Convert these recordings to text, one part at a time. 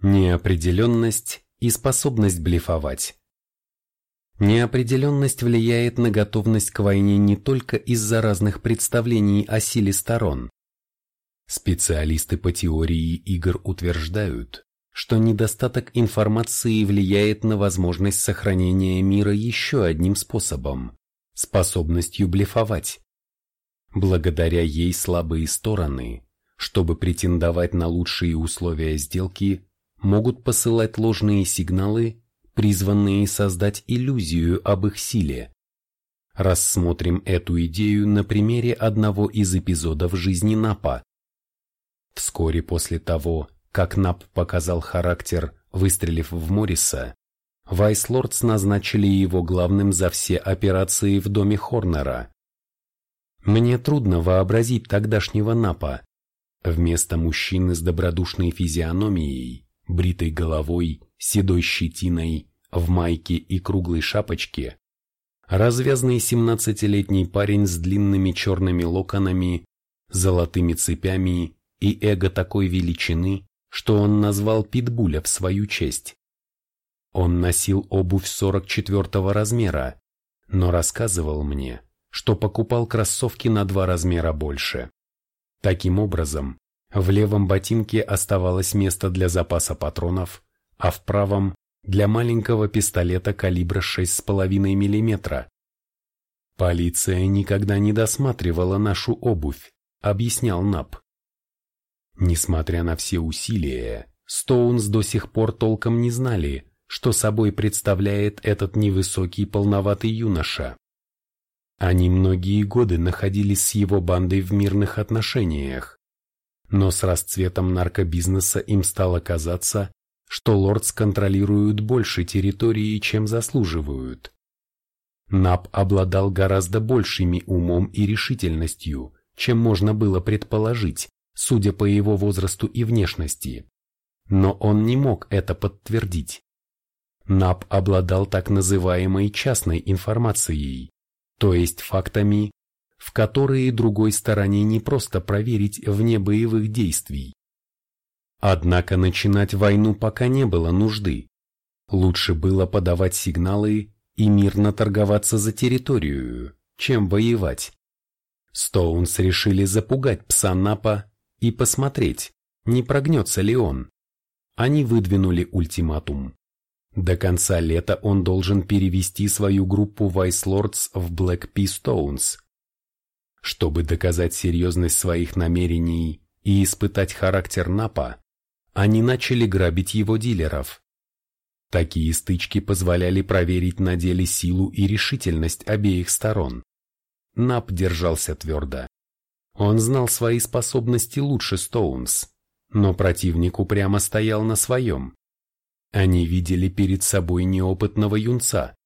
Неопределенность и способность блефовать. Неопределенность влияет на готовность к войне не только из-за разных представлений о силе сторон. Специалисты по теории игр утверждают, что недостаток информации влияет на возможность сохранения мира еще одним способом – способностью блефовать. Благодаря ей слабые стороны, чтобы претендовать на лучшие условия сделки, могут посылать ложные сигналы призванные создать иллюзию об их силе. Рассмотрим эту идею на примере одного из эпизодов жизни Напа. Вскоре после того, как Нап показал характер, выстрелив в Морриса, Вайслордс назначили его главным за все операции в доме Хорнера. Мне трудно вообразить тогдашнего Напа. Вместо мужчины с добродушной физиономией, бритой головой, седой щетиной в майке и круглой шапочке, развязный семнадцатилетний парень с длинными черными локонами, золотыми цепями и эго такой величины, что он назвал Питбуля в свою честь. Он носил обувь 44 размера, но рассказывал мне, что покупал кроссовки на два размера больше. Таким образом, в левом ботинке оставалось место для запаса патронов, а в правом для маленького пистолета калибра 6,5 мм. Полиция никогда не досматривала нашу обувь, объяснял Нап. Несмотря на все усилия, Стоунс до сих пор толком не знали, что собой представляет этот невысокий полноватый юноша. Они многие годы находились с его бандой в мирных отношениях, но с расцветом наркобизнеса им стало казаться, что лордс контролируют больше территории, чем заслуживают. Нап обладал гораздо большими умом и решительностью, чем можно было предположить, судя по его возрасту и внешности. Но он не мог это подтвердить. Нап обладал так называемой частной информацией, то есть фактами, в которые другой стороне не просто проверить вне боевых действий. Однако начинать войну пока не было нужды. Лучше было подавать сигналы и мирно торговаться за территорию, чем воевать. Стоунс решили запугать пса Напа и посмотреть, не прогнется ли он. Они выдвинули ультиматум. До конца лета он должен перевести свою группу Vice Lords в Black Pea Stones. Чтобы доказать серьезность своих намерений и испытать характер Напа, они начали грабить его дилеров. Такие стычки позволяли проверить на деле силу и решительность обеих сторон. Нап держался твердо. Он знал свои способности лучше Стоунс, но противник упрямо стоял на своем. Они видели перед собой неопытного юнца,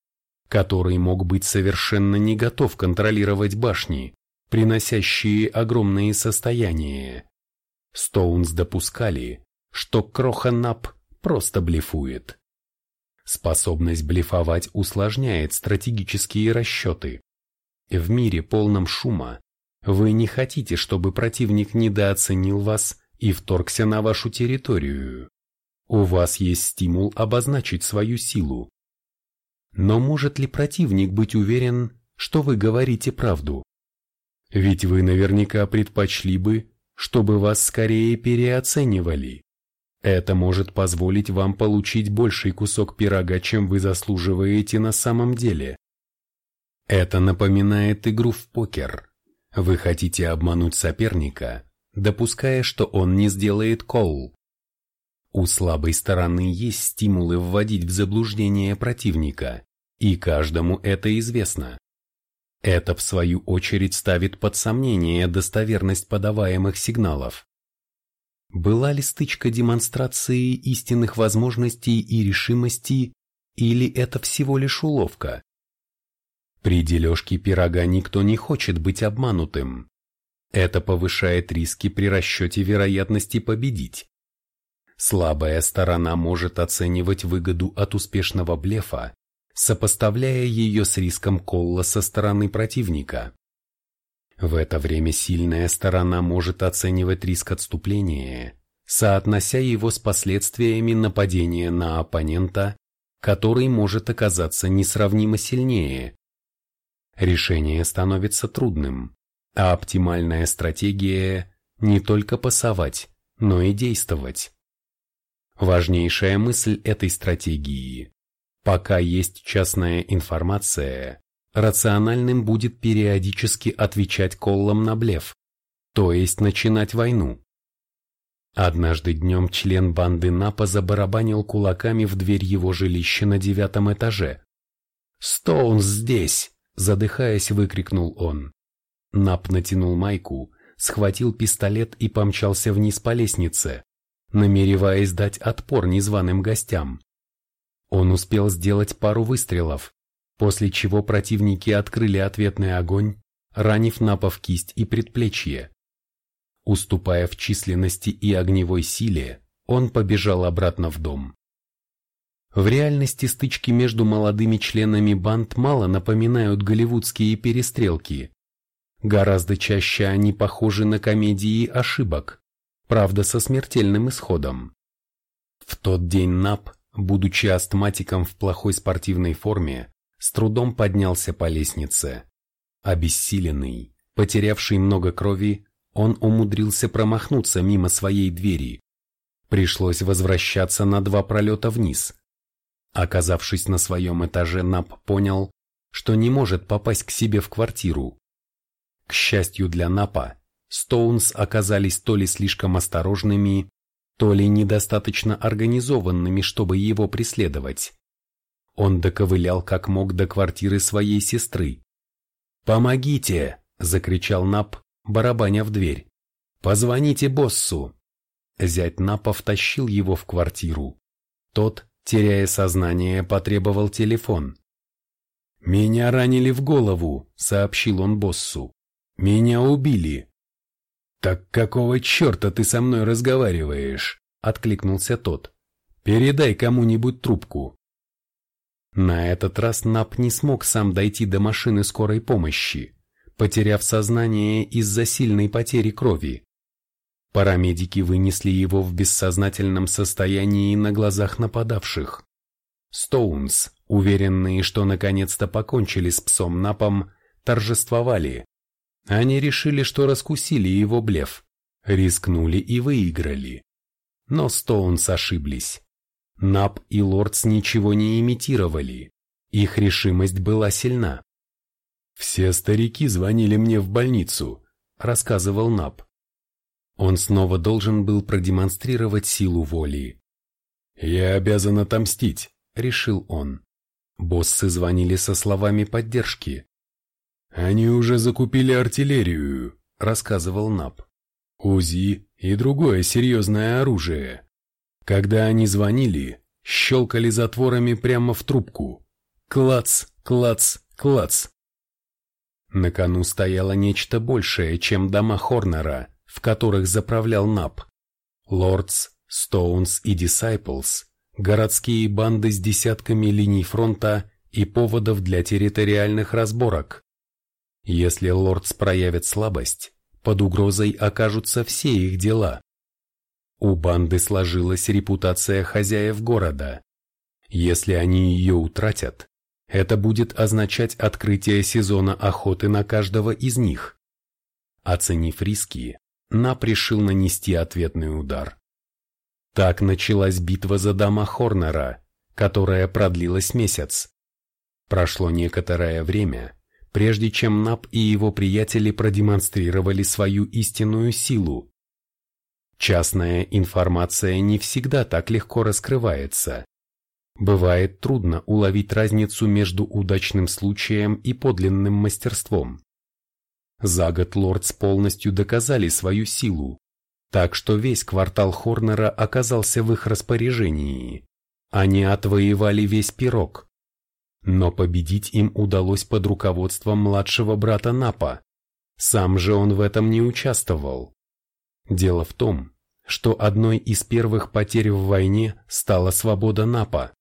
который мог быть совершенно не готов контролировать башни, приносящие огромные состояния. Стоунс допускали, что Кроха Нап просто блефует. Способность блефовать усложняет стратегические расчеты. В мире полном шума вы не хотите, чтобы противник недооценил вас и вторгся на вашу территорию. У вас есть стимул обозначить свою силу. Но может ли противник быть уверен, что вы говорите правду? Ведь вы наверняка предпочли бы, чтобы вас скорее переоценивали. Это может позволить вам получить больший кусок пирога, чем вы заслуживаете на самом деле. Это напоминает игру в покер. Вы хотите обмануть соперника, допуская, что он не сделает колл. У слабой стороны есть стимулы вводить в заблуждение противника, и каждому это известно. Это, в свою очередь, ставит под сомнение достоверность подаваемых сигналов. Была ли стычка демонстрацией истинных возможностей и решимости, или это всего лишь уловка? При дележке пирога никто не хочет быть обманутым. Это повышает риски при расчете вероятности победить. Слабая сторона может оценивать выгоду от успешного блефа, сопоставляя ее с риском колла со стороны противника. В это время сильная сторона может оценивать риск отступления, соотнося его с последствиями нападения на оппонента, который может оказаться несравнимо сильнее. Решение становится трудным, а оптимальная стратегия не только пасовать, но и действовать. Важнейшая мысль этой стратегии – пока есть частная информация, рациональным будет периодически отвечать коллам на блеф, то есть начинать войну. Однажды днем член банды Напа забарабанил кулаками в дверь его жилища на девятом этаже. «Стоунс здесь!» – задыхаясь, выкрикнул он. Нап натянул майку, схватил пистолет и помчался вниз по лестнице, намереваясь дать отпор незваным гостям. Он успел сделать пару выстрелов, после чего противники открыли ответный огонь, ранив Напа в кисть и предплечье. Уступая в численности и огневой силе, он побежал обратно в дом. В реальности стычки между молодыми членами банд мало напоминают голливудские перестрелки. Гораздо чаще они похожи на комедии ошибок, правда со смертельным исходом. В тот день Нап, будучи астматиком в плохой спортивной форме, с трудом поднялся по лестнице. Обессиленный, потерявший много крови, он умудрился промахнуться мимо своей двери. Пришлось возвращаться на два пролета вниз. Оказавшись на своем этаже, Нап понял, что не может попасть к себе в квартиру. К счастью для Напа, Стоунс оказались то ли слишком осторожными, то ли недостаточно организованными, чтобы его преследовать. Он доковылял как мог до квартиры своей сестры. «Помогите!» – закричал Нап, барабаня в дверь. «Позвоните боссу!» Зять Напа втащил его в квартиру. Тот, теряя сознание, потребовал телефон. «Меня ранили в голову», — сообщил он боссу. «Меня убили». «Так какого черта ты со мной разговариваешь?» — откликнулся тот. «Передай кому-нибудь трубку». На этот раз Нап не смог сам дойти до машины скорой помощи потеряв сознание из-за сильной потери крови. Парамедики вынесли его в бессознательном состоянии на глазах нападавших. Стоунс, уверенные, что наконец-то покончили с псом Напом, торжествовали. Они решили, что раскусили его блеф, рискнули и выиграли. Но Стоунс ошиблись. Нап и Лордс ничего не имитировали. Их решимость была сильна. «Все старики звонили мне в больницу», – рассказывал Нап. Он снова должен был продемонстрировать силу воли. «Я обязан отомстить», – решил он. Боссы звонили со словами поддержки. «Они уже закупили артиллерию», – рассказывал Нап. «УЗИ и другое серьезное оружие. Когда они звонили, щелкали затворами прямо в трубку. Клац, клац, клац. На кону стояло нечто большее, чем дома Хорнера, в которых заправлял Нап. Лордс, Стоунс и Disciples, городские банды с десятками линий фронта и поводов для территориальных разборок. Если Лордс проявит слабость, под угрозой окажутся все их дела. У банды сложилась репутация хозяев города. Если они ее утратят, это будет означать открытие сезона охоты на каждого из них. Оценив риски, Нап решил нанести ответный удар. Так началась битва за дома Хорнера, которая продлилась месяц. Прошло некоторое время, прежде чем Нап и его приятели продемонстрировали свою истинную силу. Частная информация не всегда так легко раскрывается. Бывает трудно уловить разницу между удачным случаем и подлинным мастерством. За год лордс полностью доказали свою силу, так что весь квартал Хорнера оказался в их распоряжении. Они отвоевали весь пирог. Но победить им удалось под руководством младшего брата Напа. Сам же он в этом не участвовал. Дело в том, что одной из первых потерь в войне стала свобода Напа.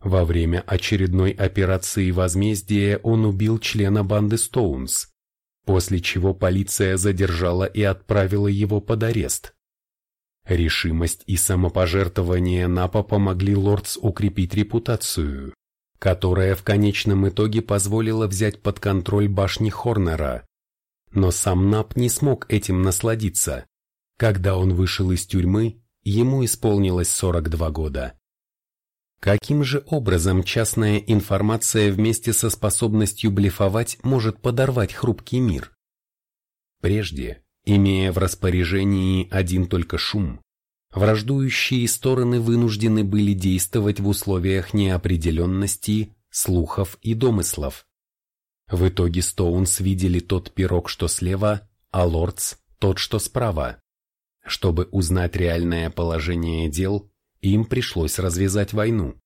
Во время очередной операции возмездия он убил члена банды Стоунс, после чего полиция задержала и отправила его под арест. Решимость и самопожертвование Напа помогли Лордс укрепить репутацию, которая в конечном итоге позволила взять под контроль башни Хорнера. Но сам Нап не смог этим насладиться. Когда он вышел из тюрьмы, ему исполнилось 42 года. Каким же образом частная информация вместе со способностью блефовать может подорвать хрупкий мир? Прежде, имея в распоряжении один только шум, враждующие стороны вынуждены были действовать в условиях неопределенности, слухов и домыслов. В итоге Стоунс видели тот пирог, что слева, а Лордс – тот, что справа. Чтобы узнать реальное положение дел, им пришлось развязать войну.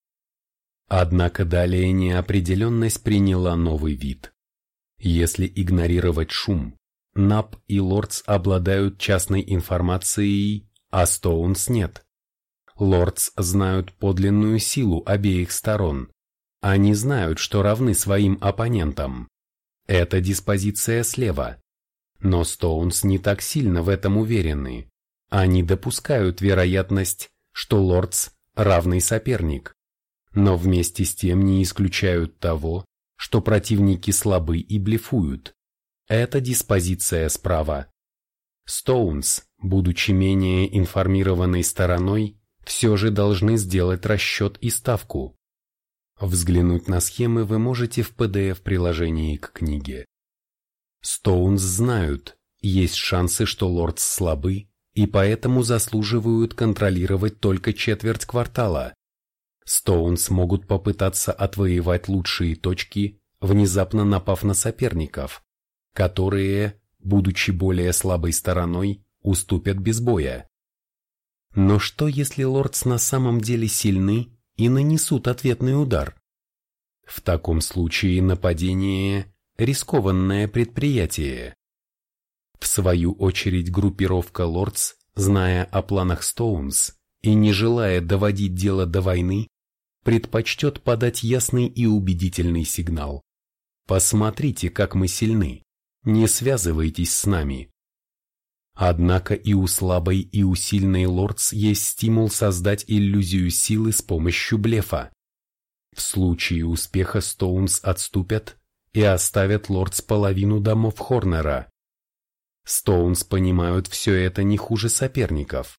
Однако далее неопределенность приняла новый вид. Если игнорировать шум, НАП и Лордс обладают частной информацией, а Стоунс нет. Лордс знают подлинную силу обеих сторон. Они знают, что равны своим оппонентам. Это диспозиция слева. Но Стоунс не так сильно в этом уверены. Они допускают вероятность, что Лордс – равный соперник. Но вместе с тем не исключают того, что противники слабы и блефуют. Это диспозиция справа. Стоунс, будучи менее информированной стороной, все же должны сделать расчет и ставку. Взглянуть на схемы вы можете в PDF-приложении к книге. Стоунс знают, есть шансы, что лордс слабы, и поэтому заслуживают контролировать только четверть квартала. Стоунс могут попытаться отвоевать лучшие точки, внезапно напав на соперников, которые, будучи более слабой стороной, уступят без боя. Но что если лордс на самом деле сильны и нанесут ответный удар? В таком случае нападение – рискованное предприятие. В свою очередь группировка Лордс, зная о планах Стоунс и не желая доводить дело до войны, предпочтет подать ясный и убедительный сигнал. Посмотрите, как мы сильны, не связывайтесь с нами. Однако и у слабой, и у сильной Лордс есть стимул создать иллюзию силы с помощью блефа. В случае успеха Стоунс отступят и оставят Лордс половину домов Хорнера, Стоунс понимают все это не хуже соперников.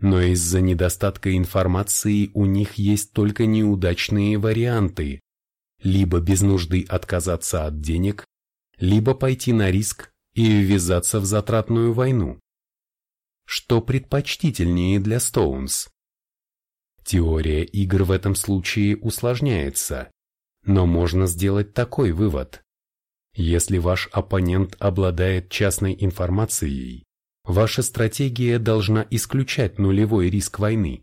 Но из-за недостатка информации у них есть только неудачные варианты. Либо без нужды отказаться от денег, либо пойти на риск и ввязаться в затратную войну. Что предпочтительнее для Стоунс? Теория игр в этом случае усложняется, но можно сделать такой вывод. Если ваш оппонент обладает частной информацией, ваша стратегия должна исключать нулевой риск войны.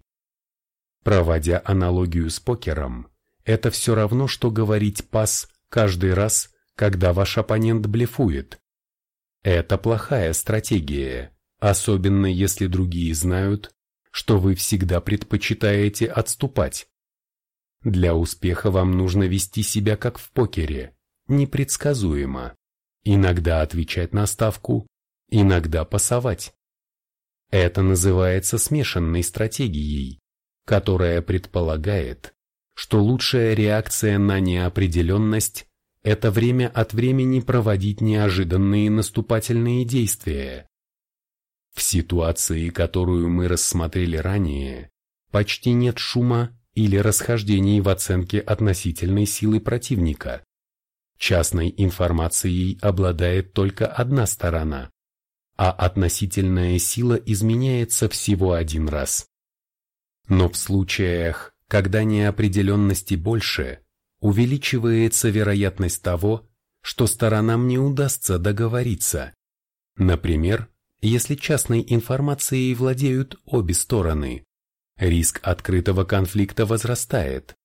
Проводя аналогию с покером, это все равно, что говорить пас каждый раз, когда ваш оппонент блефует. Это плохая стратегия, особенно если другие знают, что вы всегда предпочитаете отступать. Для успеха вам нужно вести себя как в покере непредсказуемо. Иногда отвечать на ставку, иногда пасовать. Это называется смешанной стратегией, которая предполагает, что лучшая реакция на неопределенность – это время от времени проводить неожиданные наступательные действия. В ситуации, которую мы рассмотрели ранее, почти нет шума или расхождений в оценке относительной силы противника. Частной информацией обладает только одна сторона, а относительная сила изменяется всего один раз. Но в случаях, когда неопределенности больше, увеличивается вероятность того, что сторонам не удастся договориться. Например, если частной информацией владеют обе стороны, риск открытого конфликта возрастает.